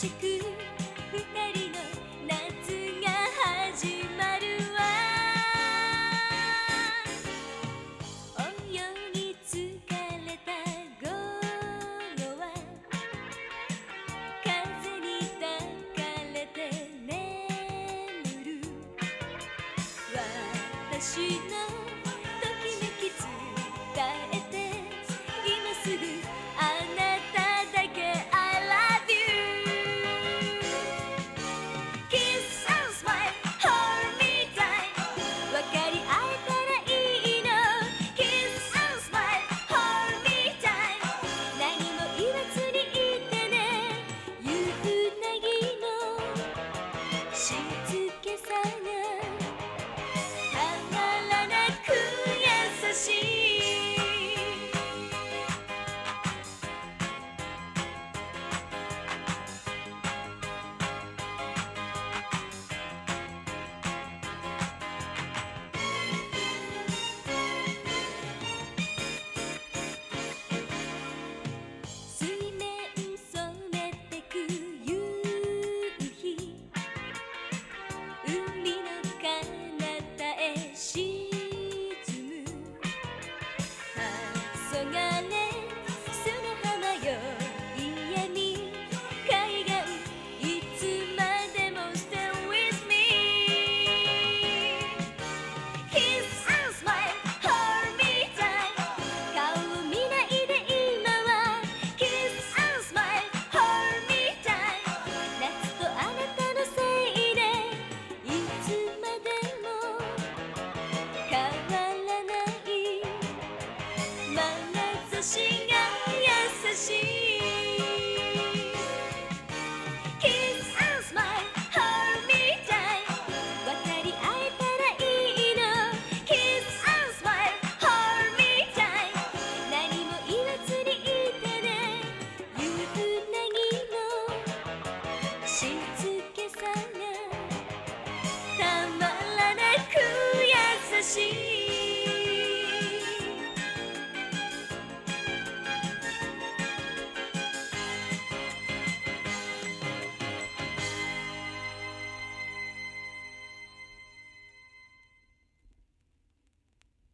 し人の夏が始まるわ。泳ぎかれた午後は風にたかれて眠る。私 see.